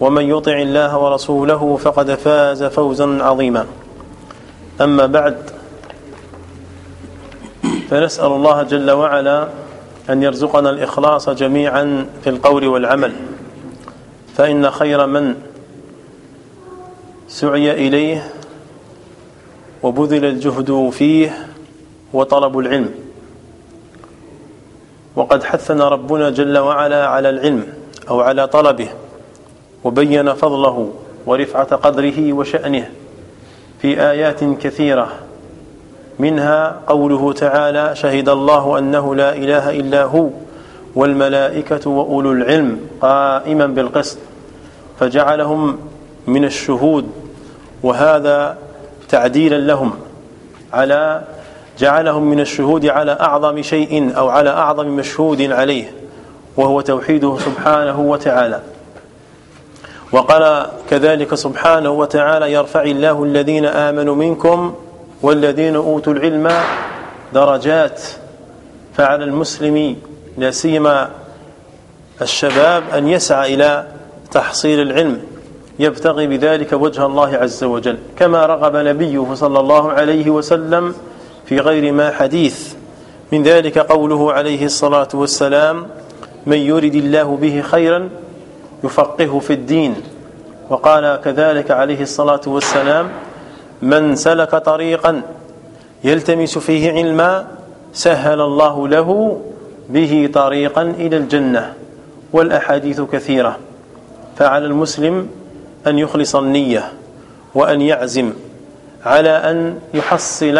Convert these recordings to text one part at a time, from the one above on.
ومن يطع الله ورسوله فقد فاز فوزا عظيما. أما بعد فنسأل الله جل وعلا أن يرزقنا الإخلاص جميعا في القول والعمل. فإن خير من سعي إليه وبذل الجهد فيه وطلب العلم. وقد حثنا ربنا جل وعلا على العلم أو على طلبه. وبين فضله ورفعة قدره وشأنه في آيات كثيرة. منها قوله تعالى شهد الله أنه لا إله إلا هو والملائكة وأولو العلم قائما بالقسط فجعلهم من الشهود وهذا تعديلا لهم على جعلهم من الشهود على أعظم شيء أو على أعظم مشهود عليه وهو توحيده سبحانه وتعالى. وقال كذلك سبحانه وتعالى يرفع الله الذين آمنوا منكم والذين أوتوا العلم درجات. فعلى المسلم لا سيما الشباب أن يسعى إلى تحصيل العلم. يبتغي بذلك وجه الله عز وجل. كما رغب نبيه صلى الله عليه وسلم في غير ما حديث. من ذلك قوله عليه الصلاة والسلام من يرد الله به خيرا يفقهه في الدين. وقال كذلك عليه الصلاة والسلام من سلك طريقا يلتمس فيه علما سهل الله له به طريقا إلى الجنة والأحاديث كثيرة. فعلى المسلم أن يخلص النية وأن يعزم على أن يحصل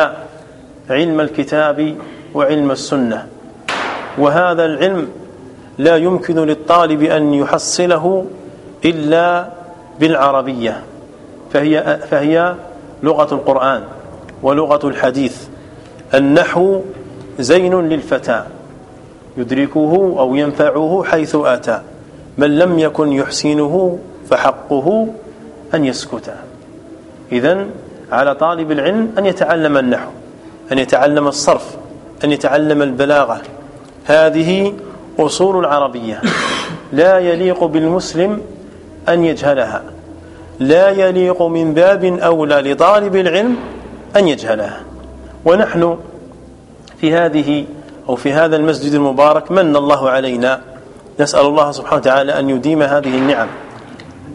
علم الكتاب وعلم السنة. وهذا العلم لا يمكن للطالب أن يحصله إلا بالعربية فهي, فهي لغة القرآن ولغة الحديث. النحو زين للفتى يدركه أو ينفعه حيث أتى من لم يكن يحسنه فحقه أن يسكت. إذا على طالب العلم أن يتعلم النحو أن يتعلم الصرف أن يتعلم البلاغة. هذه أصول العربية. لا يليق بالمسلم أن يجهلها. لا يليق من باب أولى لطالب العلم أن يجهلها. ونحن في هذه أو في هذا المسجد المبارك من الله علينا. نسأل الله سبحانه وتعالى أن يديم هذه النعم.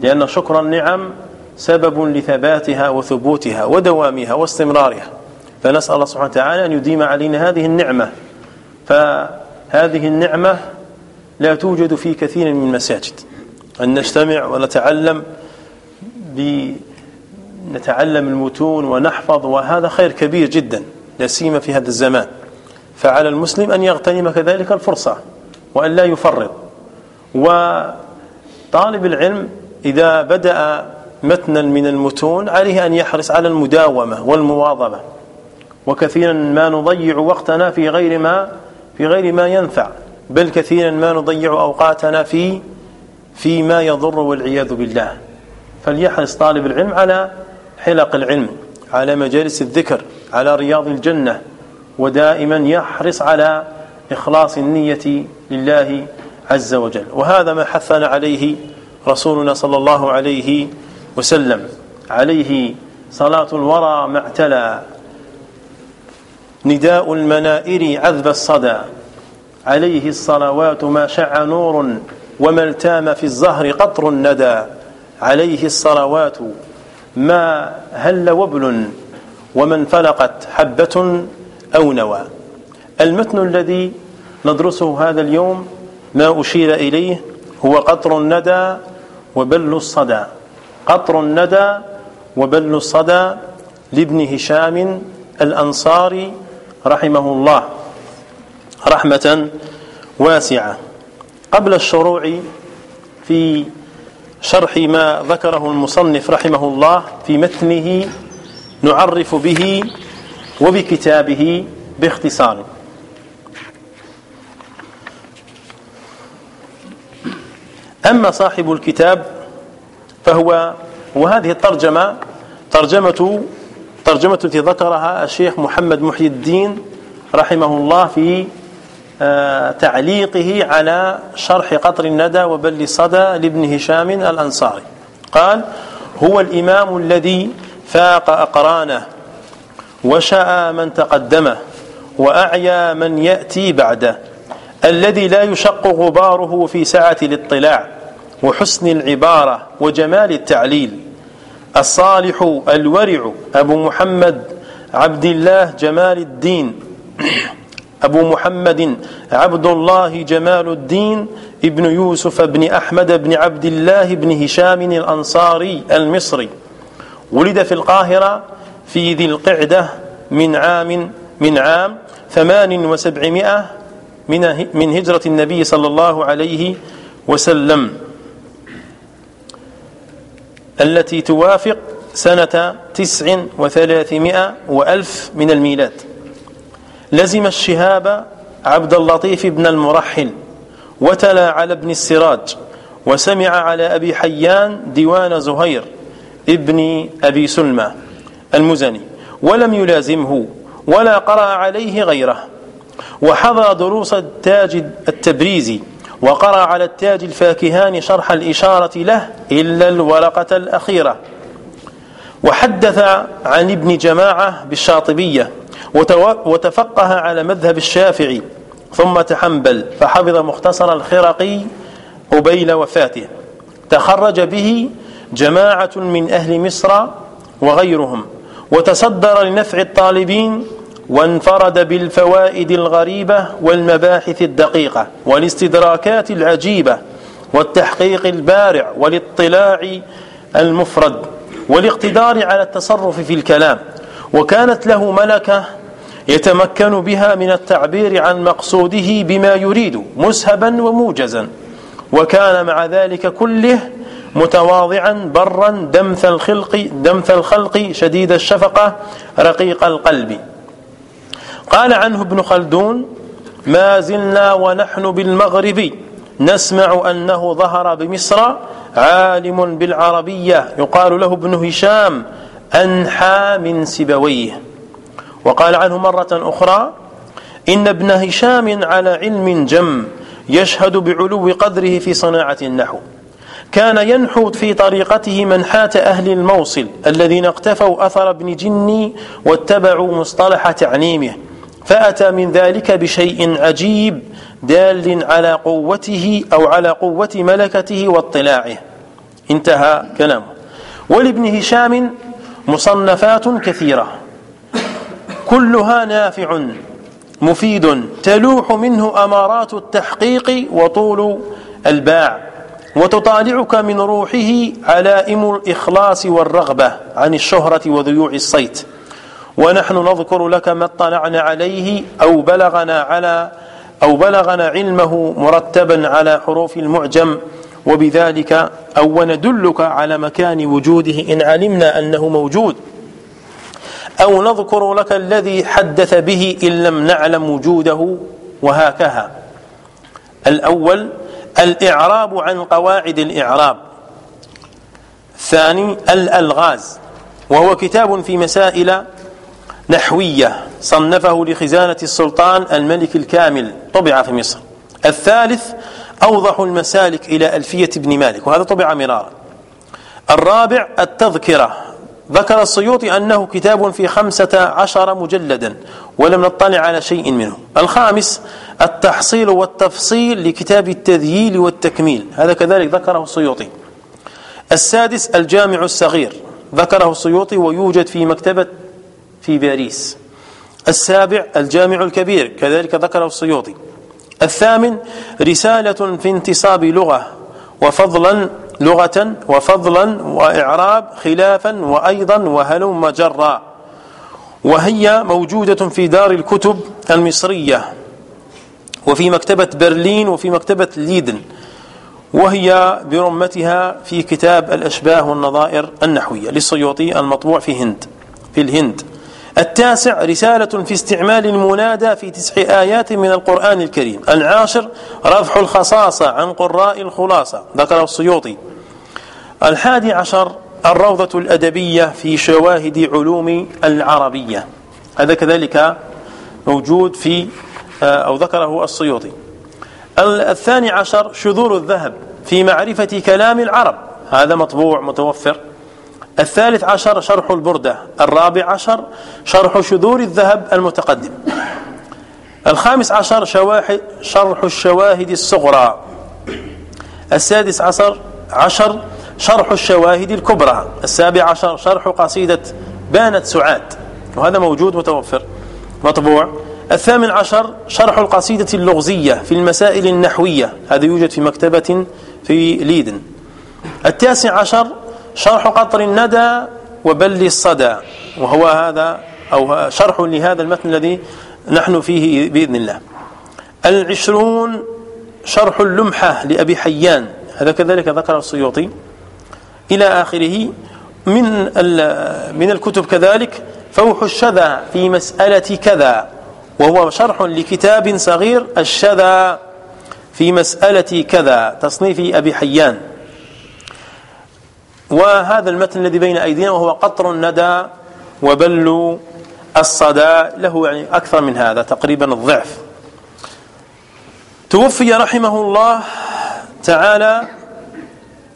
لأن شكر النعم سبب لثباتها وثبوتها ودوامها واستمرارها. فنسأل الله سبحانه وتعالى أن يديم علينا هذه النعمة. فهذه النعمة لا توجد في كثير من المساجد. أن نجتمع ونتعلم نتعلم المتون ونحفظ وهذا خير كبير جدا لا سيما في هذا الزمان. فعلى المسلم أن يغتنم كذلك الفرصة وأن لا يفرط. وطالب العلم إذا بدأ متنا من المتون عليه أن يحرص على المداومة والمواظبة. وكثيرا ما نضيع وقتنا في غير ما في غير ما ينفع بل كثيرا ما نضيع أوقاتنا في فيما يضر والعياذ بالله. فليحرص طالب العلم على حلق العلم على مجالس الذكر على رياض الجنة ودائما يحرص على إخلاص النية لله عز وجل. وهذا ما حثنا عليه رسولنا صلى الله عليه وسلم عليه صلاة الورى ما اعتلى. نداء المنائر عذب الصدى. عليه الصلوات ما شع نور وما التام في الزهر قطر الندى عليه الصلوات ما هل وبل ومن فلقت حبة أو نوى. المتن الذي ندرسه هذا اليوم ما أشير إليه هو قطر الندى وبل الصدى. قطر الندى وبل الصدى لابن هشام الأنصاري رحمه الله رحمة واسعة. قبل الشروع في شرح ما ذكره المصنف رحمه الله في متنه نعرف به وبكتابه باختصار. أما صاحب الكتاب فهو وهذه الترجمة ترجمة ترجمة التي ذكرها الشيخ محمد محي الدين رحمه الله في آه، تعليقه على شرح قطر الندى وبل الصدى لابن هشام الأنصاري. قال هو الإمام الذي فاق أقرانه وشاء من تقدمه وأعيا من يأتي بعده الذي لا يشق غباره في سعة الاطلاع وحسن العبارة وجمال التعليل الصالح الورع أبو محمد عبد الله جمال الدين. أبو محمد عبد الله جمال الدين ابن يوسف بن أحمد بن عبد الله بن هشام الأنصاري المصري. ولد في القاهرة في ذي القعدة من عام من عام ثمان وسبعمائة من هجرة النبي صلى الله عليه وسلم. التي توافق سنة تسع وثلاثمائة وألف من الميلاد. لزم الشهاب عبد اللطيف بن المرحل وتلا على ابن السراج وسمع على أبي حيان ديوان زهير ابن أبي سلمى المزني ولم يلازمه ولا قرأ عليه غيره. وحضر دروس التاج التبريزي وقرأ على التاج الفاكهان شرح الإشارة له إلا الورقة الأخيرة. وحدث عن ابن جماعة بالشاطبية وتفقه على مذهب الشافعي ثم تحنبل فحفظ مختصر الخرقي قبيل وفاته. تخرج به جماعة من أهل مصر وغيرهم وتصدر لنفع الطالبين وانفرد بالفوائد الغريبة والمباحث الدقيقة والاستدراكات العجيبة والتحقيق البارع والاطلاع المفرد والاقتدار على التصرف في الكلام. وكانت له ملكة يتمكن بها من التعبير عن مقصوده بما يريد مسهبا وموجزا. وكان مع ذلك كله متواضعا برا دمث الخلق دمث الخلق شديد الشفقة رقيق القلب. قال عنه ابن خلدون ما زلنا ونحن بالمغرب نسمع أنه ظهر بمصر عالم بالعربية. يقال له ابن هشام أنحى من سبويه. وقال عنه مرة أخرى إن ابن هشام على علم جم يشهد بعلو قدره في صناعة النحو. كان ينحو في طريقته منحاة أهل الموصل الذين اقتفوا أثر ابن جني واتبعوا مصطلح تعليمه. فأتى من ذلك بشيء عجيب دال على قوته أو على قوة ملكته واطلاعه. انتهى كلامه. ولابن هشام مصنفات كثيرة. كلها نافع مفيد تلوح منه أمارات التحقيق وطول الباع. وتطالعك من روحه علائم الإخلاص والرغبة عن الشهرة وذيوع الصيت. ونحن نذكر لك ما اطلعنا عليه أو بلغنا على أو بلغنا علمه مرتبا على حروف المعجم وبذلك أو ندلك على مكان وجوده إن علمنا أنه موجود. أو نذكر لك الذي حدث به إن لم نعلم وجوده وهكذا. الأول الإعراب عن قواعد الإعراب. ثاني الألغاز. وهو كتاب في مسائل نحوية صنفه لخزانة السلطان الملك الكامل طبع في مصر. الثالث أوضح المسالك إلى ألفية ابن مالك وهذا طبع مرارا. الرابع التذكرة. ذكر السيوطي أنه كتاب في خمسة عشر مجلدا ولم نطلع على شيء منه. الخامس التحصيل والتفصيل لكتاب التذييل والتكميل. هذا كذلك ذكره السيوطي. السادس الجامع الصغير. ذكره السيوطي ويوجد في مكتبة في باريس. السابع الجامع الكبير كذلك ذكره السيوطي. الثامن رسالة في انتصاب لغة وفضلا لغة وفضلا وإعراب خلافا وأيضا وهلم جرا. وهي موجودة في دار الكتب المصرية وفي مكتبة برلين وفي مكتبة ليدن. وهي برمتها في كتاب الأشباه والنظائر النحوية للسيوطي المطبوع في هند في الهند. التاسع رسالة في استعمال المنادى في تسع آيات من القرآن الكريم. العاشر رفع الخصاصة عن قراء الخلاصة. ذكره السيوطي. الحادي عشر الروضة الأدبية في شواهد علوم العربية. هذا كذلك موجود في آه، أو ذكره السيوطي. الثاني عشر شذور الذهب في معرفة كلام العرب. هذا مطبوع متوفر. الثالث عشر شرح البردة الرابع عشر شرح شذور الذهب المتقدم. الخامس عشر شرح الشواهد الصغرى. السادس عشر عشر شرح الشواهد الكبرى. السابع عشر شرح قصيدة بانت سعاد. وهذا موجود متوفر مطبوع. الثامن عشر شرح القصيدة اللغزية في المسائل النحوية. هذا يوجد في مكتبة في ليدن. التاسع عشر شرح قطر الندى وبل الصدى وهو هذا أو شرح لهذا المتن الذي نحن فيه بإذن الله. العشرون شرح اللمحة لأبي حيان هذا كذلك ذكر السيوطي. إلى آخره من من الكتب كذلك فوح الشذا في مسألة كذا وهو شرح لكتاب صغير الشذا في مسألة كذا تصنيف أبي حيان. وهذا المتن الذي بين أيدينا وهو قطر الندى وبل الصدى له يعني أكثر من هذا تقريبا الضعف. توفي رحمه الله تعالى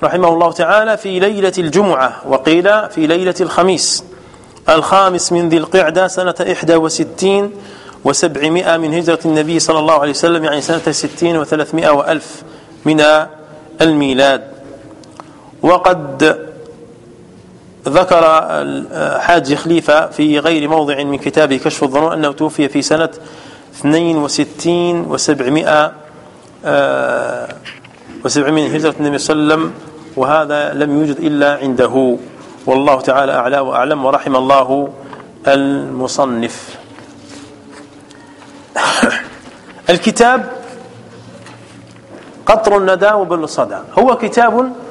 رحمه الله تعالى في ليلة الجمعة وقيل في ليلة الخميس. الخامس من ذي القعدة سنة إحدى وستين وسبعمائة من هجرة النبي صلى الله عليه وسلم يعني سنة ستين وثلاثمائة وألف من الميلاد. وقد ذكر حاج خليفة في غير موضع من كتابه كشف الظنون أنه توفي في سنة 62 و700 وسبعمائة هجرة النبي صلى الله عليه وسلم وهذا لم يوجد إلا عنده. والله تعالى أعلى وأعلم ورحم الله المصنف. الكتاب قطر الندى وبل الصدى هو كتاب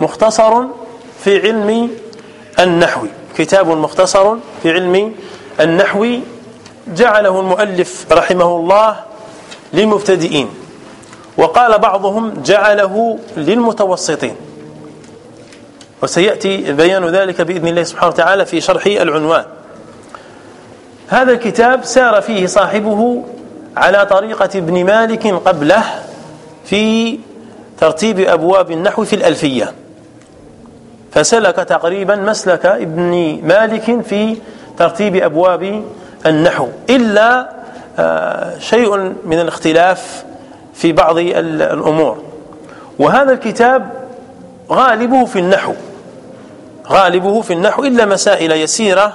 مختصر في علم النحو. كتاب مختصر في علم النحو جعله المؤلف رحمه الله للمبتدئين وقال بعضهم جعله للمتوسطين. وسيأتي بيان ذلك بإذن الله سبحانه وتعالى في شرح العنوان. هذا الكتاب سار فيه صاحبه على طريقة ابن مالك قبله في ترتيب أبواب النحو في الألفية. فسلك تقريبا مسلك ابن مالك في ترتيب أبواب النحو إلا آه، شيء من الاختلاف في بعض الأمور. وهذا الكتاب غالبه في النحو غالبه في النحو إلا مسائل يسيرة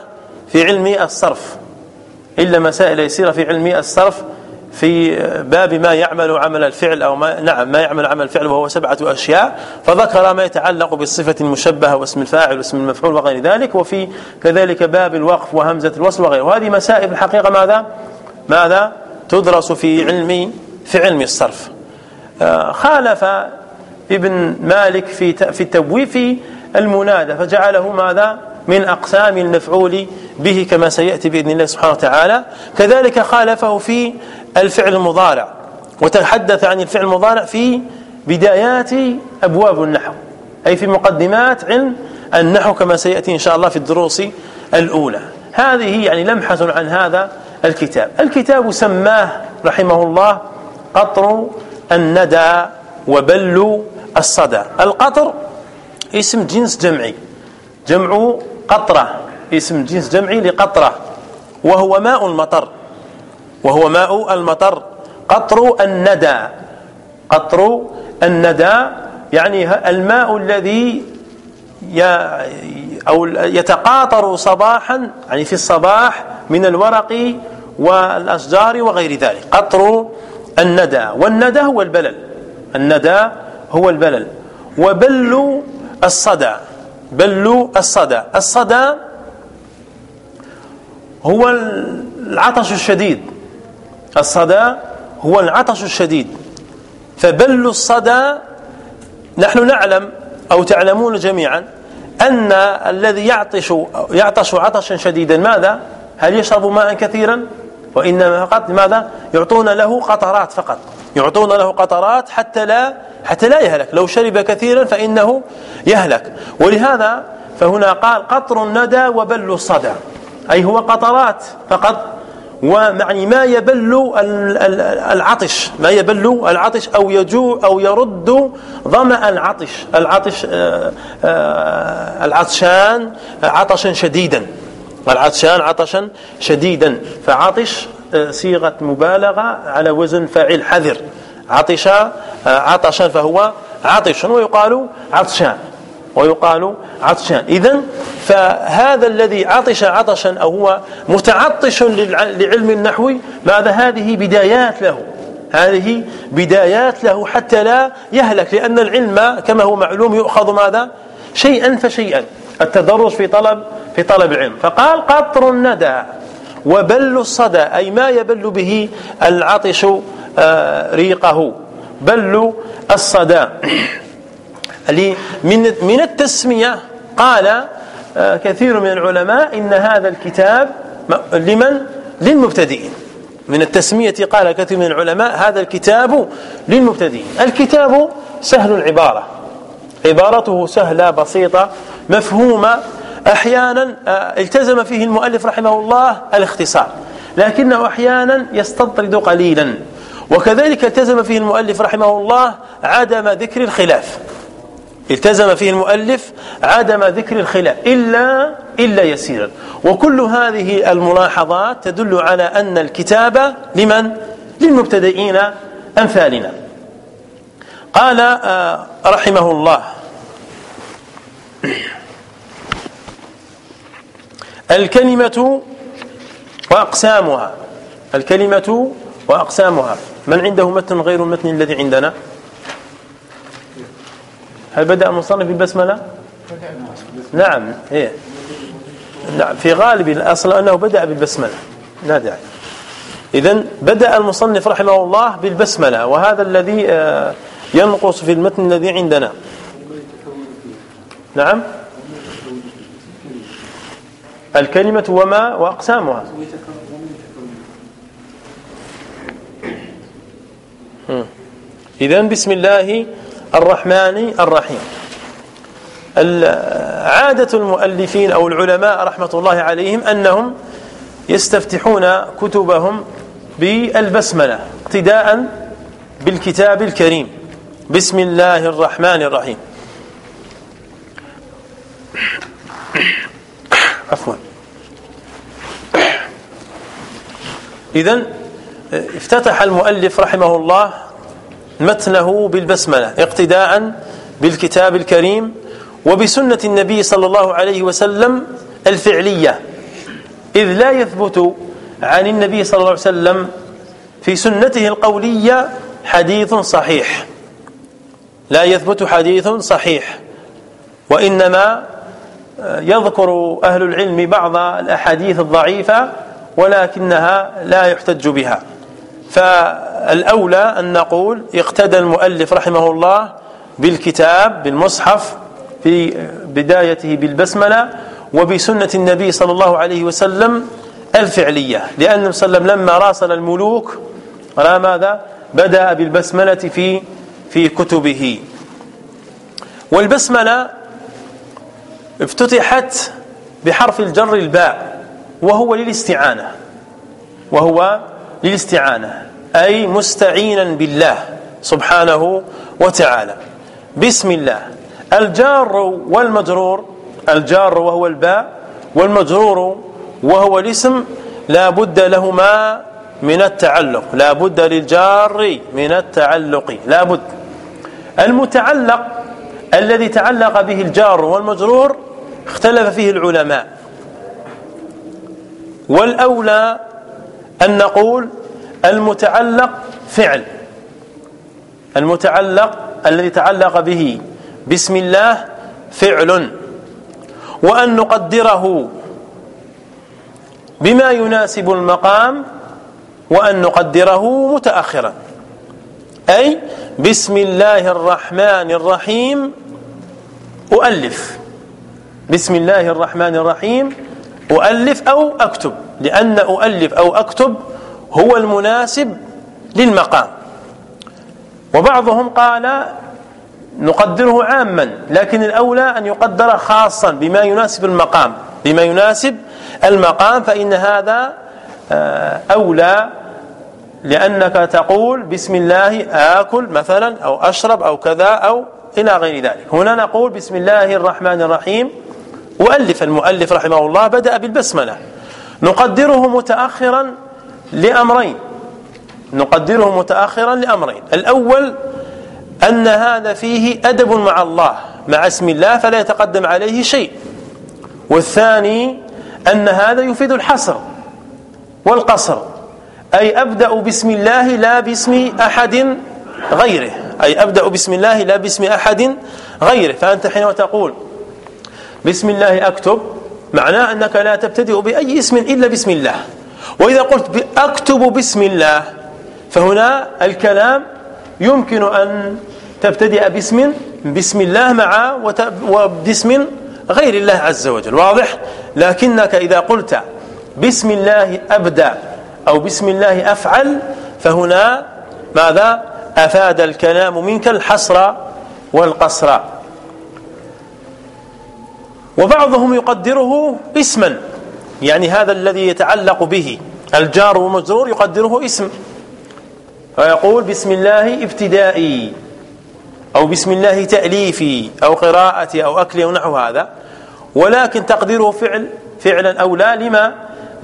في علم الصرف إلا مسائل يسيرة في علم الصرف في باب ما يعمل عمل الفعل أو ما نعم ما يعمل عمل الفعل وهو سبعة أشياء فذكر ما يتعلق بالصفة المشبهة واسم الفاعل واسم المفعول وغير ذلك وفي كذلك باب الوقف وهمزة الوصل وغيره. وهذه مسائل الحقيقة ماذا؟ ماذا؟ تدرس في علم في علم الصرف. آه، خالف ابن مالك في في التبويب في المنادى فجعله ماذا؟ من أقسام المفعول به كما سيأتي بإذن الله سبحانه وتعالى. كذلك خالفه في الفعل المضارع وتحدث عن الفعل المضارع في بدايات أبواب النحو أي في مقدمات علم النحو كما سيأتي إن شاء الله في الدروس الأولى. هذه يعني لمحة عن هذا الكتاب. الكتاب سماه رحمه الله قطر الندى وبل الصدى. القطر اسم جنس جمعي جمع قطرة اسم جنس جمعي لقطرة وهو ماء المطر. وهو ماء المطر. قطر الندى. قطر الندى يعني الماء الذي أو يتقاطر صباحا يعني في الصباح من الورق والأشجار وغير ذلك. قطر الندى. والندى هو البلل. الندى هو البلل. وبل الصدى. بل الصدى. الصدى هو العطش الشديد. الصدى هو العطش الشديد. فبل الصدى نحن نعلم أو تعلمون جميعا أن الذي يعطش يعطش عطشا شديدا ماذا؟ هل يشرب ماء كثيرا؟ وإنما فقط ماذا؟ يعطون له قطرات فقط. يعطون له قطرات حتى لا حتى لا يهلك. لو شرب كثيرا فإنه يهلك. ولهذا فهنا قال قطر الندى وبل الصدى. أي هو قطرات فقط. ومعني ما يبل العطش ما يبل العطش أو يجوع أو يرد ظمأ العطش العطش آه، آه، العطشان عطشا شديدا العطشان عطشا شديدا. فعطش آه، صيغة مبالغة على وزن فاعل حذر. عطش عطشا فهو عطش ويقال عطشان. ويقال عطشان. إذا فهذا الذي عطش عطشا أو هو متعطش لعلم النحو ماذا هذه بدايات له؟ هذه بدايات له حتى لا يهلك لأن العلم كما هو معلوم يؤخذ ماذا؟ شيئا فشيئا. التدرج في طلب في طلب العلم. فقال قطر الندى وبل الصدى أي ما يبل به العطش آه، ريقه. بل الصدى. من من التسمية قال آه، كثير من العلماء إن هذا الكتاب لمن؟ للمبتدئين. من التسمية قال كثير من العلماء هذا الكتاب للمبتدئين. الكتاب سهل العبارة. عبارته سهلة بسيطة مفهومة. أحيانا آه، التزم فيه المؤلف رحمه الله الاختصار لكنه أحيانا يستطرد قليلا. وكذلك التزم فيه المؤلف رحمه الله عدم ذكر الخلاف. التزم فيه المؤلف عدم ذكر الخلاف إلا إلا يسيرا. وكل هذه الملاحظات تدل على أن الكتاب لمن؟ للمبتدئين أمثالنا. قال آه، رحمه الله الكلمة وأقسامها الكلمة وأقسامها. من عنده متن غير المتن الذي عندنا؟ هل بدأ المصنف بالبسملة؟ نعم إيه. نعم في غالب الأصل أنه بدأ بالبسملة. لا داعي. إذا بدأ المصنف رحمه الله بالبسملة وهذا الذي آه، ينقص في المتن الذي عندنا. نعم. الكلمة وما وأقسامها. إذا بسم الله الرحمن الرحيم. عادة المؤلفين أو العلماء رحمة الله عليهم أنهم يستفتحون كتبهم بالبسملة اقتداء بالكتاب الكريم. بسم الله الرحمن الرحيم. عفوا. إذا افتتح المؤلف رحمه الله متنه بالبسملة اقتداء بالكتاب الكريم وبسنة النبي صلى الله عليه وسلم الفعلية. إذ لا يثبت عن النبي صلى الله عليه وسلم في سنته القولية حديث صحيح. لا يثبت حديث صحيح وإنما يذكر أهل العلم بعض الأحاديث الضعيفة ولكنها لا يحتج بها. فالأولى أن نقول اقتدى المؤلف رحمه الله بالكتاب بالمصحف في بدايته بالبسملة وبسنة النبي صلى الله عليه وسلم الفعلية. لأن صلى الله عليه وسلم لما راسل الملوك رأى ماذا؟ بدأ بالبسملة في في كتبه. والبسملة افتتحت بحرف الجر الباء وهو للاستعانة وهو للاستعانة أي مستعينا بالله سبحانه وتعالى. بسم الله. الجار والمجرور الجار وهو الباء والمجرور وهو الاسم لا بد لهما من التعلق لا بد للجار من التعلق لا بد. المتعلق الذي تعلق به الجار والمجرور اختلف فيه العلماء. والأولى أن نقول المتعلق فعل. المتعلق الذي تعلق به. بسم الله فعل. وأن نقدره بما يناسب المقام وأن نقدره متأخرا. أي بسم الله الرحمن الرحيم أؤلف. بسم الله الرحمن الرحيم أؤلف أو أكتب. لأن أؤلف أو أكتب هو المناسب للمقام. وبعضهم قال نقدره عاما لكن الأولى أن يقدر خاصا بما يناسب المقام. بما يناسب المقام فإن هذا آه، أولى لأنك تقول بسم الله آكل مثلا أو أشرب أو كذا أو إلى غير ذلك. هنا نقول بسم الله الرحمن الرحيم. وألف المؤلف رحمه الله بدأ بالبسملة. نقدره متأخرا لأمرين. نقدره متأخرا لأمرين. الأول أن هذا فيه أدب مع الله مع اسم الله فلا يتقدم عليه شيء. والثاني أن هذا يفيد الحصر والقصر أي أبدأ بسم الله لا باسم أحد غيره. أي أبدأ بسم الله لا باسم أحد غيره. فأنت حينما تقول بسم الله أكتب معناه أنك لا تبتدئ بأي اسم إلا بسم الله. وإذا قلت أكتب بسم الله فهنا الكلام يمكن أن تبتدئ باسم بسم الله مع وباسم غير الله عز وجل. واضح؟ لكنك إذا قلت بسم الله أبدأ أو بسم الله أفعل فهنا ماذا؟ أفاد الكلام منك الحصر والقصر. وبعضهم يقدره اسما يعني هذا الذي يتعلق به. الجار والمجرور يقدره اسم. فيقول بسم الله ابتدائي أو بسم الله تأليفي أو قراءتي أو أكلي أو نحو هذا. ولكن تقديره فعل فعلا أو لا. لما؟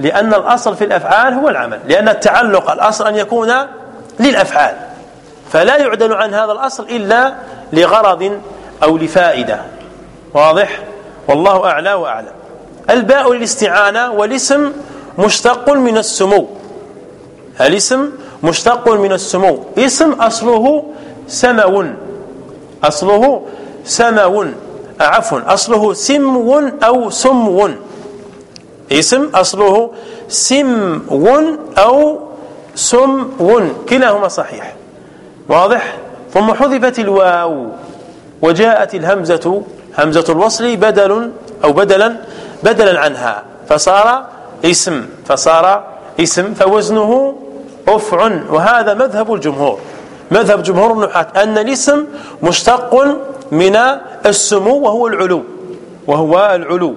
لأن الأصل في الأفعال هو العمل. لأن التعلق الأصل أن يكون للأفعال. فلا يعدل عن هذا الأصل إلا لغرض أو لفائدة. واضح؟ والله أعلى وأعلم. الباء للاستعانة والاسم مشتق من السمو. الاسم مشتق من السمو. اسم أصله سمو. أصله سمو. عفوا أصله سمو أو سمو. اسم أصله سمو أو سمو. كلاهما صحيح. واضح؟ ثم حذفت الواو وجاءت الهمزة همزة الوصل بدل أو بدلا بدلا عنها. فصار اسم فصار اسم فوزنه أفع وهذا مذهب الجمهور. مذهب جمهور النحاة أن الاسم مشتق من السمو وهو العلو. وهو العلو.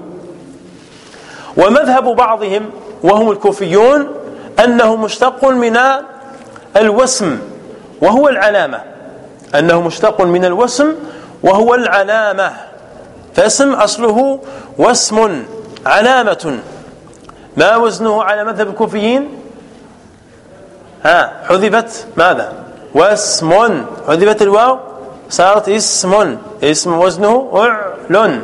ومذهب بعضهم وهم الكوفيون أنه مشتق من الوسم وهو العلامة. أنه مشتق من الوسم وهو العلامة. فاسم أصله واسم علامة. ما وزنه على مذهب الكوفيين؟ ها حذفت ماذا؟ واسم. حذفت الواو؟ صارت اسم. اسم وزنه إعلن.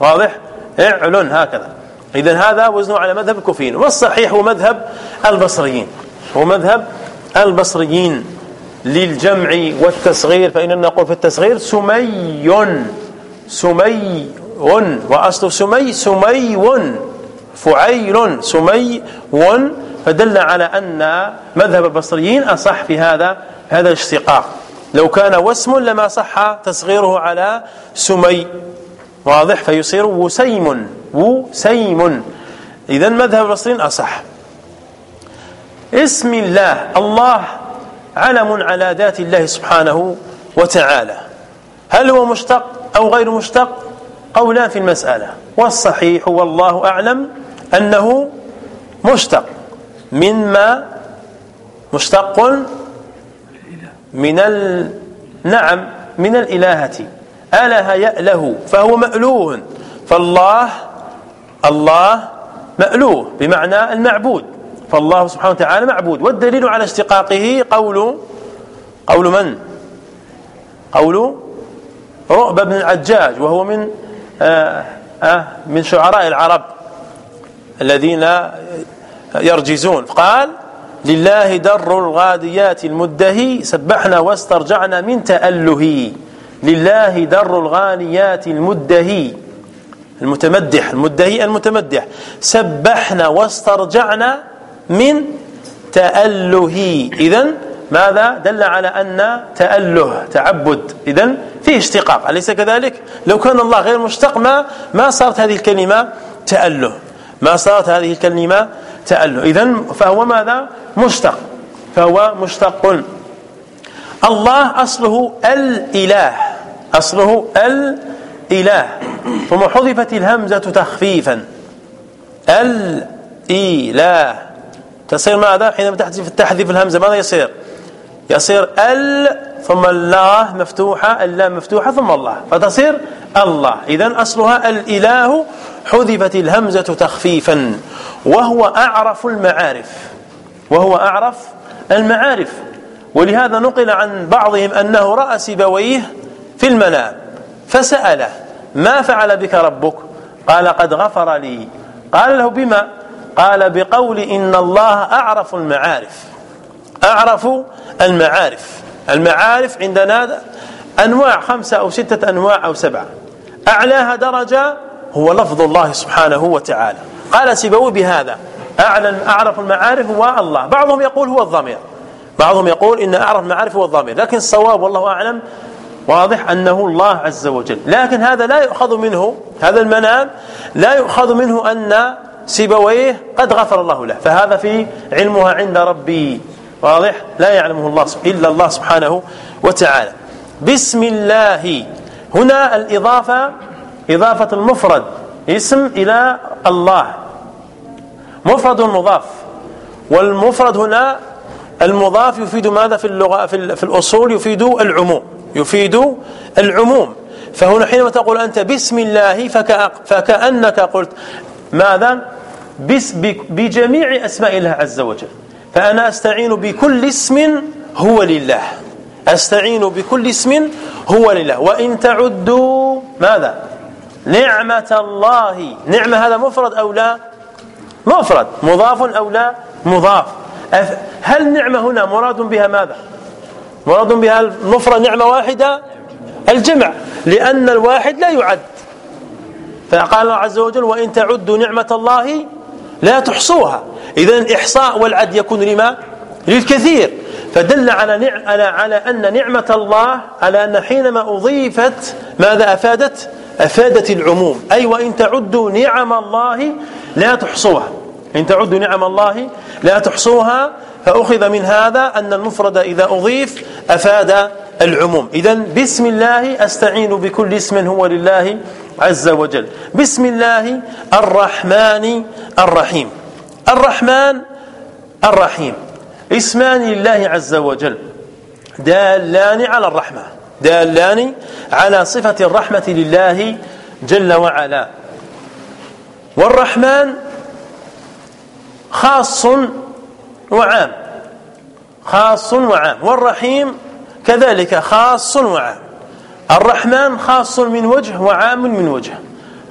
واضح؟ إعلن هكذا. اذا هذا وزنه على مذهب الكوفيين. والصحيح هو مذهب البصريين. هو مذهب البصريين للجمع والتصغير فإننا نقول في التصغير سمي. سمي وأصل سمي سمي فعيل. سمي فدل على أن مذهب البصريين أصح في هذا هذا الاشتقاق. لو كان واسم لما صح تصغيره على سمي. واضح؟ فيصير وسيم. وسيم. إذا مذهب البصريين أصح. اسم الله. الله علم على ذات الله سبحانه وتعالى. هل هو مشتق؟ أو غير مشتق قولان في المسألة. والصحيح والله أعلم أنه مشتق. مما مشتق؟ من ال... نعم من الإلهة. أله يأله فهو مألوه. فالله الله مألوه بمعنى المعبود. فالله سبحانه وتعالى معبود. والدليل على اشتقاقه قول قول من؟ قول رؤب بن العجاج وهو من آه آه، من شعراء العرب الذين يرجزون. قال لله در الغاديات المدهي سبحنا واسترجعنا من تأله لله در الغانيات المدهي. المتمدح المدهي المتمدح. سبحنا واسترجعنا من تأله إذا ماذا؟ دل على أن تأله تعبد. إذا فيه اشتقاق. أليس كذلك؟ لو كان الله غير مشتق ما ما صارت هذه الكلمة تأله. ما صارت هذه الكلمة تأله. إذا فهو ماذا؟ مشتق. فهو مشتق. الله أصله الإله. أصله الإله. ثم حذفت الهمزة تخفيفا. الإله. تصير ماذا؟ حينما تحذف الهمزة ماذا يصير؟ يصير ال ثم الله مفتوحة اللام مفتوحة ثم الله. فتصير الله. إذا أصلها الإله حذفت الهمزة تخفيفا وهو أعرف المعارف. وهو أعرف المعارف. ولهذا نقل عن بعضهم أنه رأى سيبويه في المنام فسأله ما فعل بك ربك؟ قال قد غفر لي. قال له بما؟ قال بقول إن الله أعرف المعارف. أعرف المعارف. المعارف عندنا أنواع خمسة أو ستة أنواع أو سبعة. أعلاها درجة هو لفظ الله سبحانه وتعالى. قال سيبوي بهذا. أعلى أعرف المعارف هو الله. بعضهم يقول هو الضمير. بعضهم يقول إن أعرف المعارف هو الضمير. لكن الصواب والله أعلم واضح أنه الله عز وجل. لكن هذا لا يؤخذ منه هذا المنام لا يؤخذ منه أن سيبويه قد غفر الله له. فهذا في علمها عند ربي. واضح؟ لا يعلمه الله إلا الله سبحانه وتعالى. بسم الله. هنا الإضافة إضافة المفرد. اسم إلى الله. مفرد مضاف. والمفرد هنا المضاف يفيد ماذا في اللغة في, في الأصول؟ يفيد العموم. يفيد العموم. فهنا حينما تقول أنت بسم الله فكأنك قلت ماذا؟ بس بجميع أسماء الله عز وجل. فأنا أستعين بكل اسم هو لله. أستعين بكل اسم هو لله. وإن تعدوا ماذا؟ نعمة الله. نعمة هذا مفرد أو لا؟ مفرد. مضاف أو لا؟ مضاف. هل نعمة هنا مراد بها ماذا؟ مراد بها المفرد نعمة واحدة؟ الجمع. لأن الواحد لا يعد. فقال الله عز وجل وإن تعدوا نعمة الله لا تحصوها. إذا الإحصاء والعد يكون لما؟ للكثير. فدل على نعم على على أن نعمة الله على أن حينما أضيفت ماذا أفادت؟ أفادت العموم. أي وإن تعدوا نعم الله لا تحصوها. إن تعدوا نعم الله لا تحصوها فأخذ من هذا أن المفرد إذا أضيف أفاد العموم. إذا بسم الله أستعين بكل اسم هو لله عز وجل. بسم الله الرحمن الرحيم. الرحمن الرحيم. اسمان لله عز وجل دالان على الرحمة دالان على صفة الرحمة لله جل وعلا. والرحمن خاص وعام خاص وعام. والرحيم كذلك خاص وعام. الرحمن خاص من وجه وعام من وجه.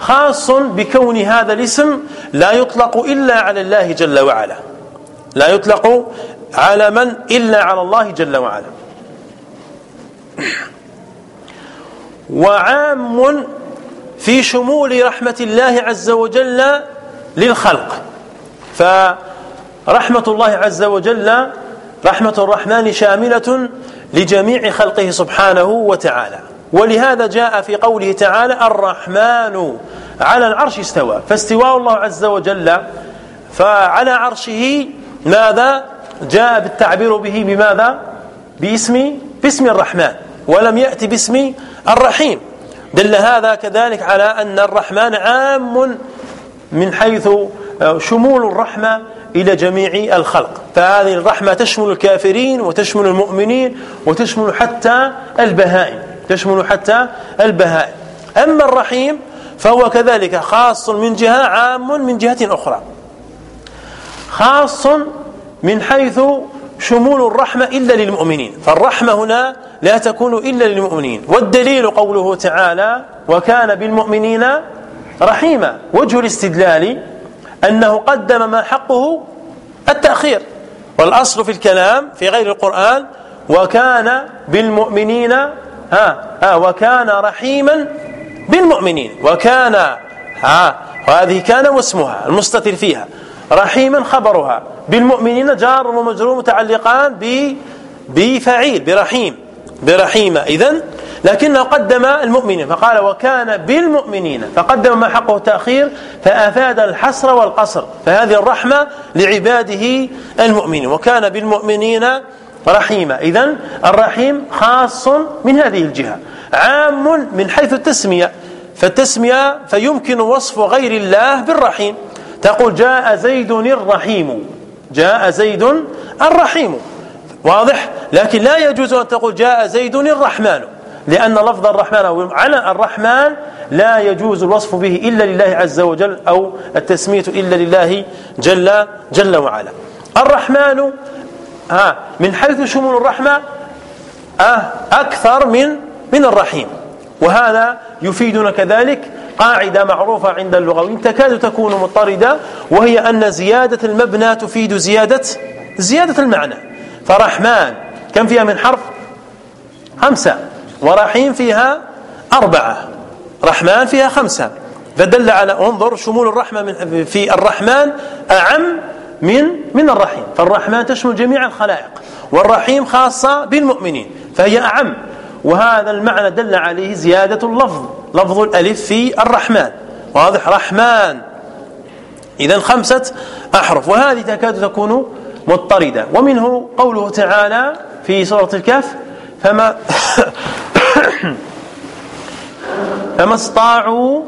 خاص بكون هذا الاسم لا يطلق إلا على الله جل وعلا. لا يطلق على من إلا على الله جل وعلا. وعام في شمول رحمة الله عز وجل للخلق. فرحمة الله عز وجل رحمة الرحمن شاملة لجميع خلقه سبحانه وتعالى. ولهذا جاء في قوله تعالى الرحمن على العرش استوى. فاستواء الله عز وجل فعلى عرشه ماذا؟ جاء بالتعبير به بماذا؟ باسم باسم الرحمن. ولم يأتي باسم الرحيم. دل هذا كذلك على أن الرحمن عام من حيث شمول الرحمة إلى جميع الخلق. فهذه الرحمة تشمل الكافرين وتشمل المؤمنين وتشمل حتى البهائم. تشمل حتى البهائم أما الرحيم فهو كذلك خاص من جهة عام من جهة أخرى. خاص من حيث شمول الرحمة إلا للمؤمنين. فالرحمة هنا لا تكون إلا للمؤمنين. والدليل قوله تعالى وكان بالمؤمنين رحيما. وجه الاستدلال أنه قدم ما حقه التأخير. والأصل في الكلام في غير القرآن وكان بالمؤمنين ها ها وكان رحيما بالمؤمنين وكان ها وهذه كان واسمها المستتر فيها رحيما خبرها بالمؤمنين جار ومجرور متعلقان بفعيل برحيم برحيمة إذن لكنه قدم المؤمنين فقال وكان بالمؤمنين فقدم ما حقه التأخير فأفاد الحصر والقصر فهذه الرحمة لعباده المؤمنين وكان بالمؤمنين رحيما إذن الرحيم خاص من هذه الجهة عام من حيث التسمية. فالتسمية فيمكن وصف غير الله بالرحيم. تقول جاء زيد الرحيم. جاء زيد الرحيم. واضح؟ لكن لا يجوز أن تقول جاء زيد الرحمن لأن لفظ الرحمن أو على الرحمن لا يجوز الوصف به إلا لله عز وجل أو التسمية إلا لله جل, جل وعلا. الرحمن ها من حيث شمول الرحمة آه أكثر من من الرحيم. وهذا يفيدنا كذلك قاعدة معروفة عند اللغويين تكاد تكون مضطردة وهي أن زيادة المبنى تفيد زيادة زيادة المعنى. فرحمن كم فيها من حرف؟ خمسة. ورحيم فيها أربعة. رحمن فيها خمسة. فدل على انظر شمول الرحمة في الرحمن أعم من من الرحيم. فالرحمن تشمل جميع الخلائق والرحيم خاصة بالمؤمنين فهي أعم. وهذا المعنى دل عليه زيادة اللفظ لفظ الألف في الرحمن. واضح؟ رحمن. إذا خمسة أحرف. وهذه تكاد تكون مضطردة. ومنه قوله تعالى في سورة الكهف فما فما استطاعوا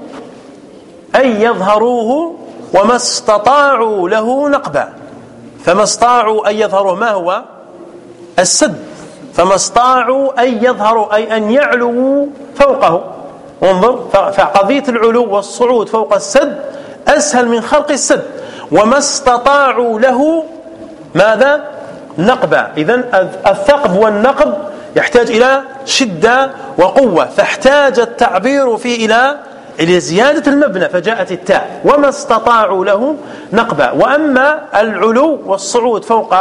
أن يظهروه وما استطاعوا له نقبا. فما استطاعوا أن يظهروه ما هو؟ السد. فما استطاعوا أن يظهروا أي أن يعلوا فوقه. انظر فقضية العلو والصعود فوق السد أسهل من خلق السد. وما استطاعوا له ماذا؟ نقبا. إذا الثقب والنقب يحتاج إلى شدة وقوة. فاحتاج التعبير فيه إلى إلى زيادة المبنى فجاءت التاء. وما استطاعوا له نقبا. وأما العلو والصعود فوق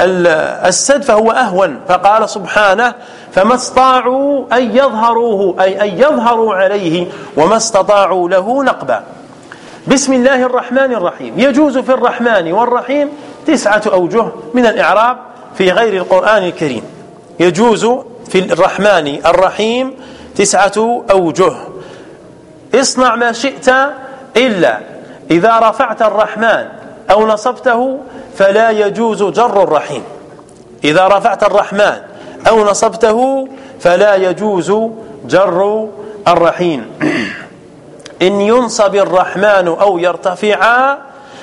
السد فهو أهون. فقال سبحانه فما استطاعوا أن يظهروه أي أن يظهروا عليه وما استطاعوا له نقبا. بسم الله الرحمن الرحيم. يجوز في الرحمن والرحيم تسعة أوجه من الإعراب في غير القرآن الكريم. يجوز في الرحمن الرحيم تسعة أوجه. اصنع ما شئت إلا. إذا رفعت الرحمن أو نصبته فلا يجوز جر الرحيم. إذا رفعت الرحمن أو نصبته فلا يجوز جر الرحيم. إن ينصب الرحمن أو يرتفع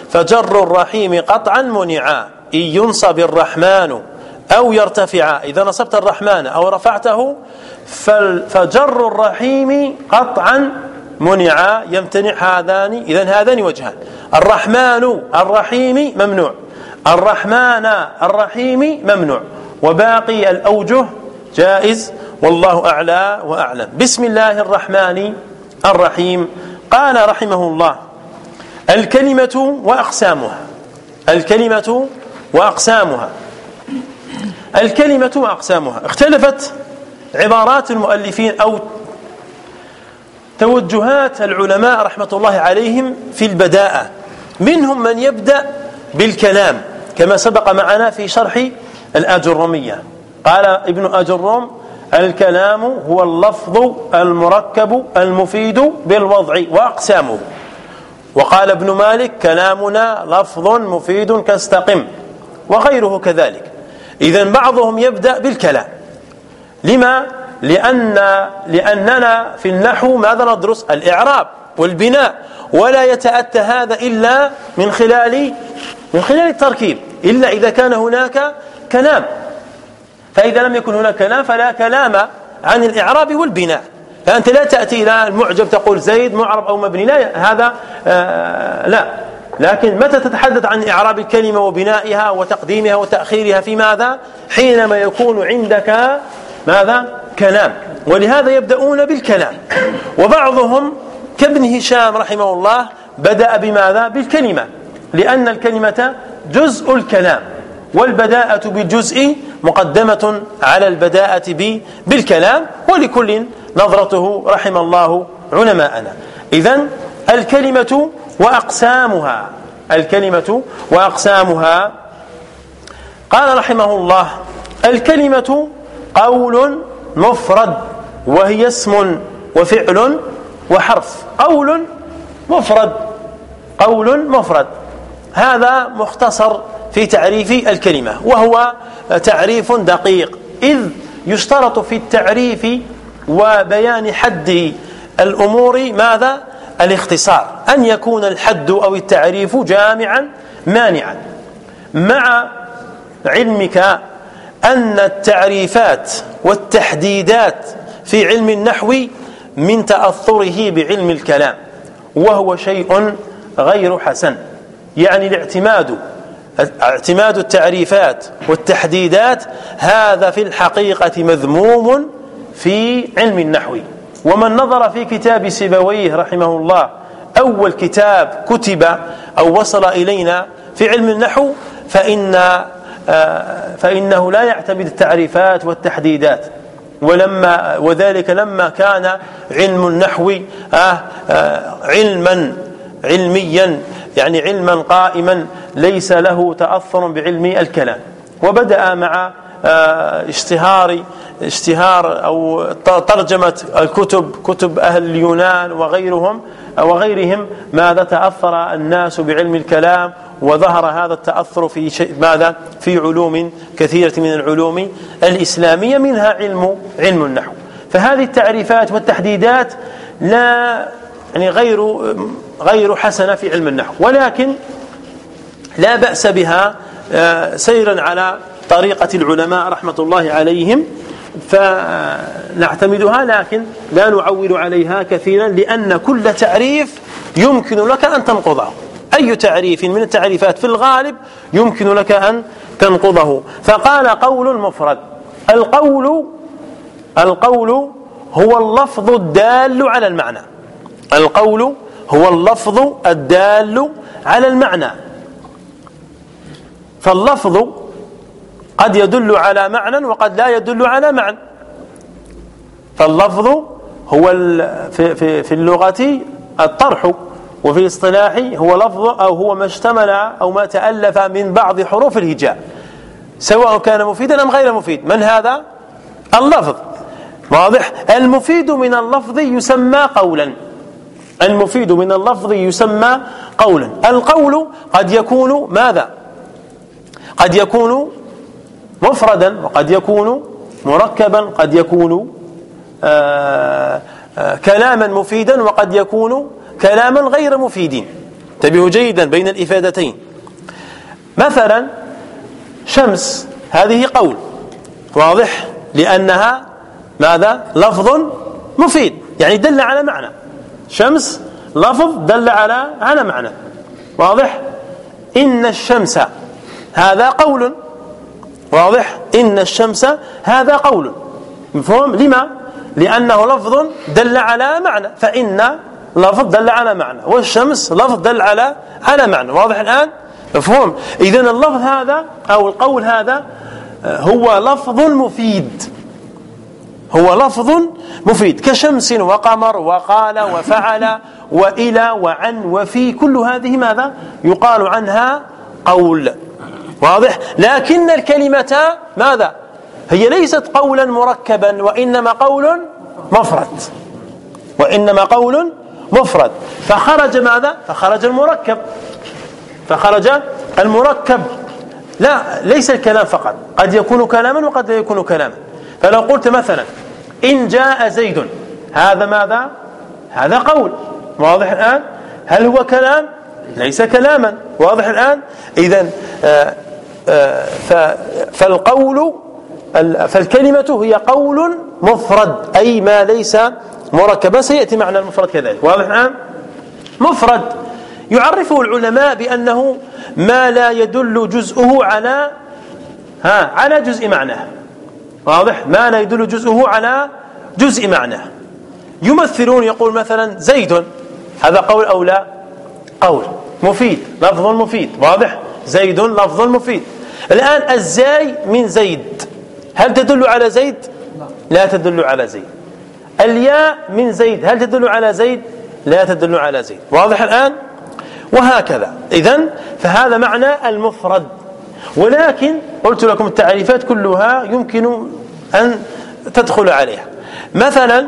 فجر الرحيم قطعا منعا. إن ينصب الرحمن أو يرتفع إذا نصبت الرحمن أو رفعته فجر الرحيم قطعا منع يمتنع هذان إذا هذان وجهان. الرحمن الرحيم ممنوع. الرحمن الرحيم ممنوع. وباقي الأوجه جائز. والله أعلى وأعلم. بسم الله الرحمن الرحيم. قال رحمه الله الكلمة وأقسامها. الكلمة وأقسامها. الكلمة وأقسامها. اختلفت عبارات المؤلفين أو توجهات العلماء رحمة الله عليهم في البداءة. منهم من يبدأ بالكلام كما سبق معنا في شرح الأجرمية قال ابن أجرم الكلام هو اللفظ المركب المفيد بالوضع وأقسامه. وقال ابن مالك كلامنا لفظ مفيد كاستقم وغيره كذلك. إذا بعضهم يبدأ بالكلام. لما؟ لأن لأننا في النحو ماذا ندرس؟ الإعراب والبناء. ولا يتأتى هذا إلا من خلال من خلال التركيب. إلا إذا كان هناك كلام. فإذا لم يكن هناك كلام فلا كلام عن الإعراب والبناء. فأنت لا تأتي إلى المعجب تقول زيد معرب أو مبني. لا هذا آه لا. لكن متى تتحدث عن إعراب الكلمة وبنائها وتقديمها وتأخيرها في ماذا؟ حينما يكون عندك ماذا؟ كلام. ولهذا يبدأون بالكلام. وبعضهم كابن هشام رحمه الله بدأ بماذا؟ بالكلمة. لأن الكلمة جزء الكلام والبداءة بالجزء مقدمة على البداءة بالكلام ولكل نظرته رحم الله علماءنا. إذا الكلمة وأقسامها الكلمة وأقسامها. قال رحمه الله الكلمة قول مفرد وهي اسم وفعل وحرف. قول مفرد. قول مفرد. هذا مختصر في تعريف الكلمة وهو تعريف دقيق. إذ يشترط في التعريف وبيان حد الأمور ماذا؟ الاختصار. أن يكون الحد أو التعريف جامعا مانعا. مع علمك أن التعريفات والتحديدات في علم النحو من تأثره بعلم الكلام وهو شيء غير حسن. يعني الاعتماد اعتماد التعريفات والتحديدات هذا في الحقيقة مذموم في علم النحو. ومن نظر في كتاب سيبويه رحمه الله أول كتاب كتب أو وصل إلينا في علم النحو فإن فإنه لا يعتمد التعريفات والتحديدات. ولما وذلك لما كان علم النحو آه، آه، علما علميا يعني علما قائما ليس له تأثر بعلم الكلام. وبدأ مع اشتهار اشتهار أو ترجمة الكتب كتب أهل اليونان وغيرهم وغيرهم ماذا تأثر الناس بعلم الكلام وظهر هذا التأثر في شيء ماذا؟ في علوم كثيرة من العلوم الإسلامية منها علم علم النحو. فهذه التعريفات والتحديدات لا يعني غير غير حسنة في علم النحو. ولكن لا بأس بها آه، سيرا على طريقة العلماء رحمة الله عليهم فنعتمدها لكن لا نعول عليها كثيرا لأن كل تعريف يمكن لك أن تنقضه. أي تعريف من التعريفات في الغالب يمكن لك أن تنقضه. فقال قول مفرد القول القول هو اللفظ الدال على المعنى. القول هو اللفظ الدال على المعنى. فاللفظ قد يدل على معنى وقد لا يدل على معنى. فاللفظ هو في, في, اللغة الطرح. وفي الاصطلاح هو لفظ أو هو ما اشتمل أو ما تألف من بعض حروف الهجاء سواء كان مفيدا أم غير مفيد. من هذا؟ اللفظ. واضح؟ المفيد من اللفظ يسمى قولا. المفيد من اللفظ يسمى قولا. القول قد يكون ماذا؟ قد يكون مفردا وقد يكون مركبا قد يكون آآ آآ كلاما مفيدا وقد يكون كلاما غير مفيد انتبهوا جيدا بين الإفادتين. مثلا شمس هذه قول. واضح لأنها ماذا؟ لفظ مفيد. يعني دل على معنى. شمس لفظ دل على على معنى. واضح؟ إن الشمس هذا قول. واضح؟ إن الشمس هذا قول. مفهوم؟ لما؟ لأنه لفظ دل على معنى. فإن لفظ دل على معنى. والشمس لفظ دل على على معنى. واضح الآن؟ مفهوم؟ إذا اللفظ هذا أو القول هذا آه، هو لفظ مفيد. هو لفظ مفيد. كشمس وقمر وقال وفعل وإلى وعن وفي كل هذه ماذا؟ يقال عنها قول. واضح؟ لكن الكلمة ماذا؟ هي ليست قولا مركبا وإنما قول مفرد. وإنما قول مفرد. فخرج ماذا؟ فخرج المركب. فخرج المركب. لا ليس الكلام فقط. قد يكون كلاما وقد لا يكون كلاما. فلو قلت مثلا إن جاء زيد هذا ماذا؟ هذا قول. واضح الآن؟ هل هو كلام؟ ليس كلاما. واضح الآن؟ إذا آه، آه، فالقول فالكلمة هي قول مفرد أي ما ليس مركبا سيأتي معنى المفرد كذلك. واضح الآن؟ مفرد. يعرفه العلماء بأنه ما لا يدل جزءه على ها على جزء معناه. واضح؟ ما لا يدل جزءه على جزء معناه. يمثلون يقول مثلا زيد. هذا قول أو لا؟ قول. مفيد. لفظ مفيد. واضح؟ زيد لفظ مفيد. الآن الزاي من زيد. هل تدل على زيد؟ لا تدل على زيد. الياء من زيد. هل تدل على زيد؟ لا تدل على زيد. واضح الآن؟ وهكذا. إذا فهذا معنى المفرد. ولكن قلت لكم التعريفات كلها يمكن أن تدخل عليها. مثلا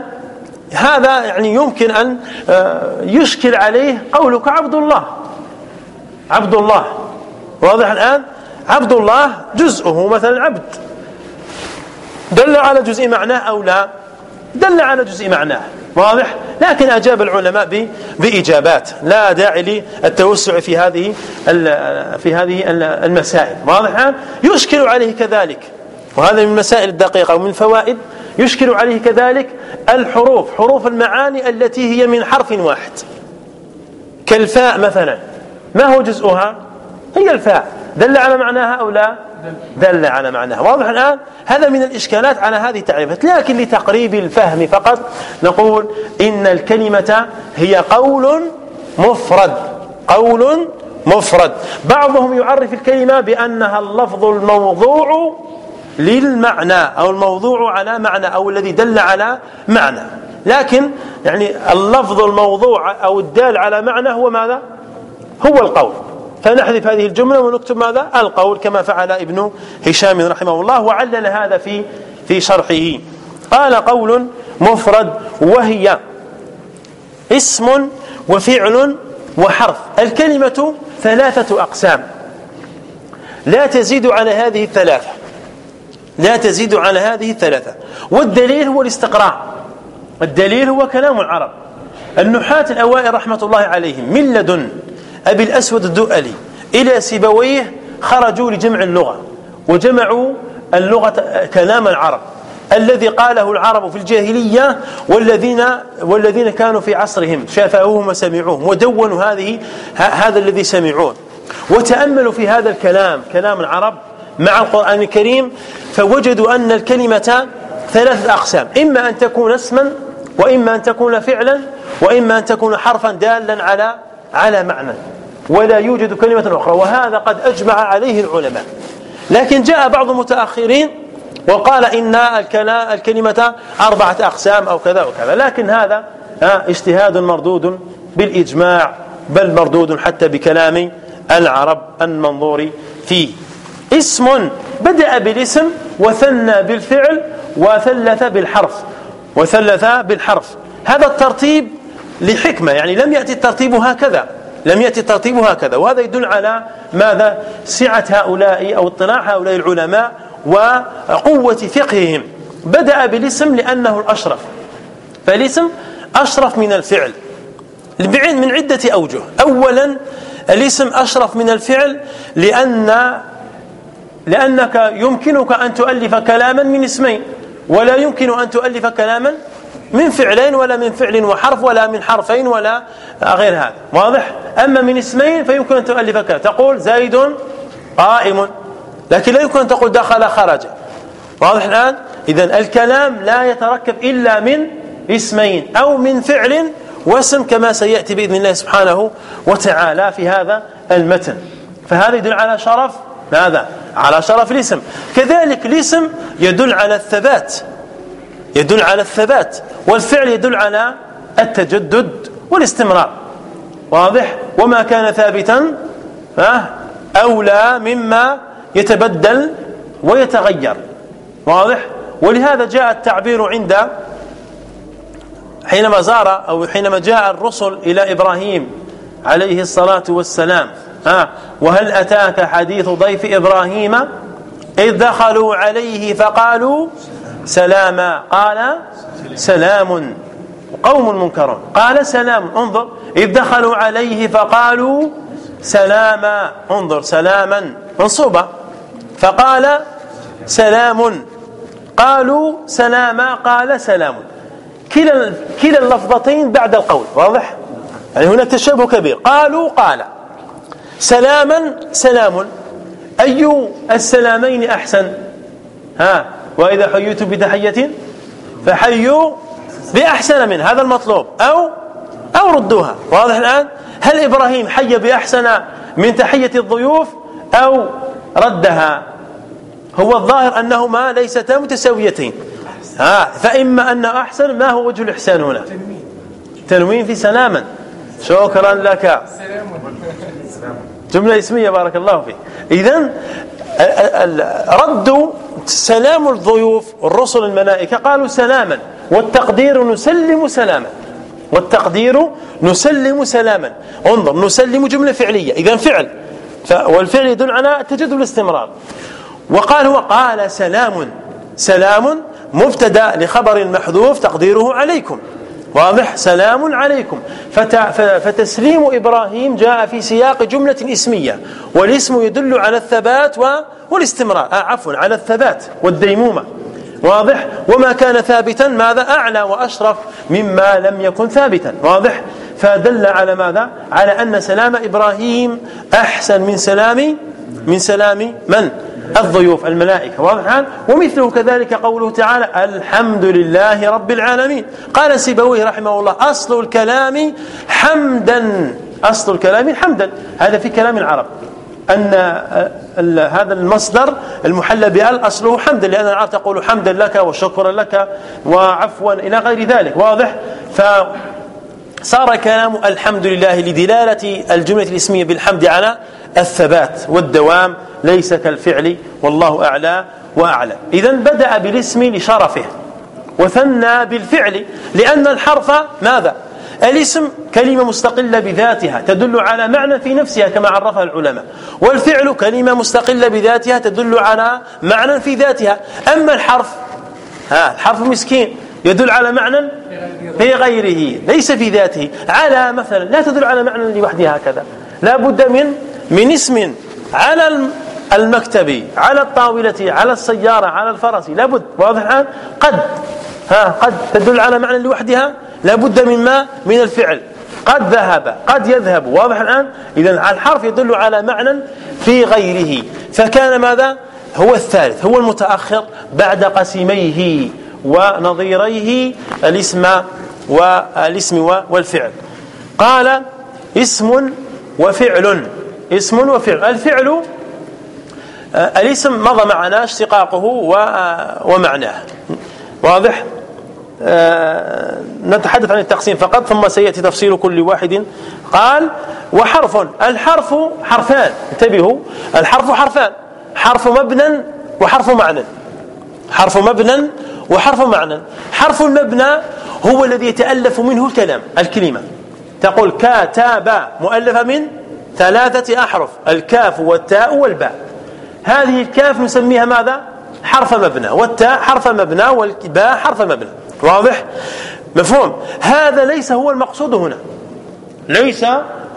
هذا يعني يمكن أن آه، يشكل عليه قولك عبد الله. عبد الله. واضح الآن؟ عبد الله جزءه مثلا عبد. دل على جزء معناه أو لا؟ دل على جزء معناه. واضح؟ لكن أجاب العلماء بإجابات. لا داعي للتوسع في هذه في هذه المسائل. واضح؟ يشكل عليه كذلك. وهذا من المسائل الدقيقة ومن فوائد. يشكل عليه كذلك الحروف حروف المعاني التي هي من حرف واحد. كالفاء مثلا. ما هو جزءها هي الفاء. دل على معناها أو لا؟ دل على معناها. واضح الآن؟ هذا من الإشكالات على هذه التعريفات. لكن لتقريب الفهم فقط نقول إن الكلمة هي قول مفرد. قول مفرد. بعضهم يعرف الكلمة بأنها اللفظ الموضوع للمعنى أو الموضوع على معنى أو الذي دل على معنى. لكن يعني اللفظ الموضوع أو الدال على معنى هو ماذا؟ هو القول. فنحذف هذه الجملة ونكتب ماذا؟ القول كما فعل ابن هشام رحمه الله وعلل هذا في في شرحه. قال قول مفرد وهي اسم وفعل وحرف. الكلمة ثلاثة أقسام. لا تزيد على هذه الثلاثة. لا تزيد على هذه الثلاثة. والدليل هو الاستقراء. الدليل هو كلام العرب. النحاة الأوائل رحمة الله عليهم من لدن. أبي الأسود الدؤلي إلى سيبويه خرجوا لجمع اللغة وجمعوا اللغة كلام العرب. الذي قاله العرب في الجاهلية والذين والذين كانوا في عصرهم شافعوهم وسمعوهم ودونوا هذه هذا الذي سمعوه. وتأملوا في هذا الكلام كلام العرب مع القرآن الكريم فوجدوا أن الكلمة ثلاثة أقسام إما أن تكون اسما وإما أن تكون فعلا وإما أن تكون حرفا دالا على على معنى. ولا يوجد كلمة أخرى. وهذا قد أجمع عليه العلماء. لكن جاء بعض المتأخرين وقال إن الكلمة أربعة أقسام أو كذا وكذا. لكن هذا اجتهاد مردود بالإجماع بل مردود حتى بكلام العرب المنظور فيه. اسم بدأ بالاسم وثنى بالفعل وثلث بالحرف. وثلث بالحرف. هذا الترتيب لحكمة يعني لم يأتي الترتيب هكذا. لم يأتي الترتيب هكذا. وهذا يدل على ماذا؟ سعة هؤلاء أو اطلاع هؤلاء العلماء وقوة فقههم. بدأ بالاسم لأنه الأشرف. فالاسم أشرف من الفعل. من عدة أوجه. أولا الاسم أشرف من الفعل لأن لأنك يمكنك أن تؤلف كلاما من اسمين. ولا يمكن أن تؤلف كلاما من فعلين ولا من فعل وحرف ولا من حرفين ولا غير هذا. واضح؟ أما من اسمين فيمكن أن تؤلف كلام تقول زيد قائم. لكن لا يمكن أن تقول دخل خرج. واضح الآن؟ إذا الكلام لا يتركب إلا من اسمين أو من فعل واسم كما سيأتي بإذن الله سبحانه وتعالى في هذا المتن. فهذا يدل على شرف ماذا؟ على شرف الاسم. كذلك الاسم يدل على الثبات. يدل على الثبات والفعل يدل على التجدد والاستمرار. واضح؟ وما كان ثابتا أولى مما يتبدل ويتغير. واضح؟ ولهذا جاء التعبير عند حينما زار أو حينما جاء الرسل إلى إبراهيم عليه الصلاة والسلام ها؟ وهل أتاك حديث ضيف إبراهيم؟ إذ دخلوا عليه فقالوا سلاما. قال سلام. قوم منكرون. قال سلام. انظر. إذ دخلوا عليه فقالوا سلاما. انظر. سلاما. منصوبة. فقال سلام. قالوا سلاما. قال سلام. كلا كلا اللفظتين بعد القول. واضح؟ يعني هنا تشابه كبير. قالوا قال سلاما. سلام. أي السلامين أحسن؟ ها؟ وإذا حييتم بتحية فحيوا بأحسن من هذا المطلوب. أو أو ردوها. واضح الآن؟ هل إبراهيم حي بأحسن من تحية الضيوف أو ردها؟ هو الظاهر أنهما ليستا متساويتين. ها فإما أن أحسن ما هو وجه الإحسان هنا؟ تنوين في سلاما. شكرا لك. جملة اسمية بارك الله فيك. إذا ردوا سلام الضيوف الرسل الملائكة قالوا سلاما والتقدير نسلم سلاما. والتقدير نسلم سلاما. انظر نسلم جملة فعلية إذا فعل. والفعل يدل على تجدد الاستمرار. وقال هو قال سلام. سلام مبتدا لخبر محذوف تقديره عليكم. واضح؟ سلام عليكم. فتسليم إبراهيم جاء في سياق جملة اسمية والاسم يدل على الثبات والاستمرار. آه عفوا على الثبات والديمومة. واضح؟ وما كان ثابتا ماذا؟ أعلى وأشرف مما لم يكن ثابتا. واضح؟ فدل على ماذا؟ على أن سلام إبراهيم أحسن من سلام من سلام من؟ الضيوف الملائكة واضح ومثله كذلك قوله تعالى الحمد لله رب العالمين. قال سيبويه رحمه الله أصل الكلام حمدا أصل الكلام حمدا. هذا في كلام العرب أن هذا المصدر المحلى بأل أصله حمدا لأن العرب تقول حمدا لك وشكرا لك وعفوا إلى غير ذلك واضح؟ ف صار كلام الحمد لله لدلالة الجملة الاسمية بالحمد على الثبات والدوام ليس كالفعل والله أعلى وأعلى. إذا بدأ بالاسم لشرفه وثنى بالفعل لأن الحرف ماذا؟ الاسم كلمة مستقلة بذاتها تدل على معنى في نفسها كما عرفها العلماء. والفعل كلمة مستقلة بذاتها تدل على معنى في ذاتها. أما الحرف ها الحرف مسكين يدل على معنى في غيره ليس في ذاته. على مثلا لا تدل على معنى لوحدها هكذا. لا بد من من اسم على المكتب على الطاولة على السيارة على الفرس لابد واضح الآن؟ قد ها قد تدل على معنى لوحدها؟ لابد من ما؟ من الفعل. قد ذهب قد يذهب واضح الآن؟ إذا الحرف يدل على معنى في غيره. فكان ماذا؟ هو الثالث هو المتأخر بعد قسميه ونظيريه الاسم والاسم والفعل. قال اسم وفعل. اسم وفعل. الفعل آه، الاسم مضى معنا اشتقاقه آه، ومعناه. واضح؟ آه، نتحدث عن التقسيم فقط ثم سيأتي تفصيل كل واحد. قال وحرف. الحرف حرفان. انتبهوا. الحرف حرفان. حرف مبنى وحرف معنى. حرف مبنى وحرف معنى. حرف المبنى هو الذي يتألف منه الكلام الكلمة. تقول كاتب مؤلفة من ثلاثة أحرف الكاف والتاء والباء. هذه الكاف نسميها ماذا؟ حرف مبنى. والتاء حرف مبنى والباء حرف مبنى. واضح؟ مفهوم؟ هذا ليس هو المقصود هنا. ليس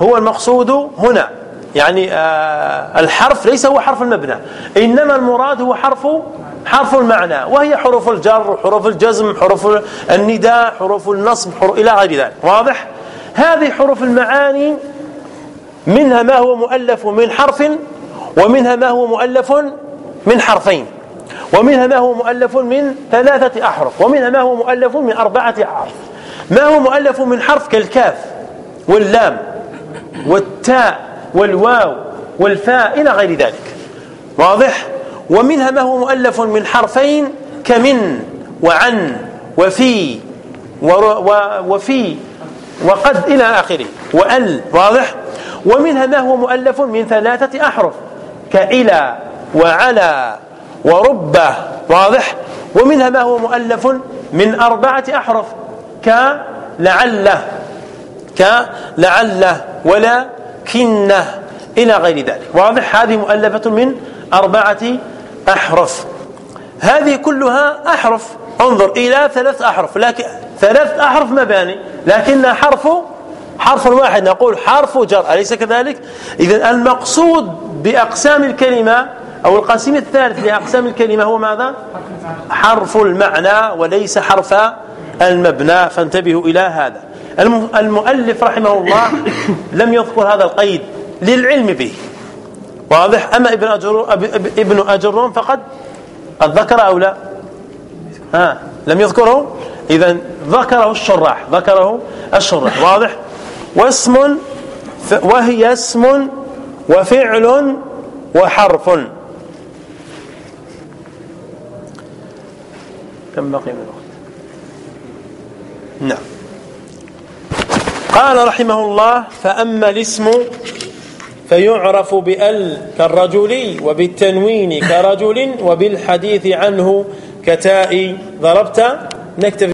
هو المقصود هنا. يعني آه الحرف ليس هو حرف المبنى. إنما المراد هو حرف حرف المعنى. وهي حروف الجر حروف الجزم حروف النداء حروف النصب حروف إلى غير ذلك. واضح؟ هذه حروف المعاني منها ما هو مؤلف من حرف ومنها ما هو مؤلف من حرفين. ومنها ما هو مؤلف من ثلاثة أحرف ومنها ما هو مؤلف من أربعة أحرف. ما هو مؤلف من حرف كالكاف واللام والتاء والواو والفاء إلى غير ذلك. واضح؟ ومنها ما هو مؤلف من حرفين كمن وعن وفي وفي وقد إلى آخره. وأل واضح؟ ومنها ما هو مؤلف من ثلاثة أحرف كإلى وعلى وربه واضح. ومنها ما هو مؤلف من أربعة أحرف كلعله كلعله ولا كنه إلى غير ذلك. واضح؟ هذه مؤلفة من أربعة أحرف. هذه كلها أحرف. انظر إلى ثلاث أحرف لكن ثلاث أحرف مباني لكنها حرف حرف واحد نقول حرف جر. أليس كذلك؟ إذا المقصود بأقسام الكلمة أو القسم الثالث لأقسام الكلمة هو ماذا؟ حرف المعنى وليس حرف المبنى. فانتبهوا إلى هذا. المؤلف رحمه الله لم يذكر هذا القيد للعلم به. واضح؟ أما ابن أجرون, ابن أجرون فقد قد ذكر أو لا؟ ها لم يذكره؟ إذا ذكره الشراح ذكره الشراح. واضح؟ واسم وهي اسم وفعل وحرف. كم بقي من الوقت؟ نعم. قال رحمه الله فأما الاسم فيعرف بأل كالرجل وبالتنوين كرجل وبالحديث عنه كتاء ضربت؟ نكتفي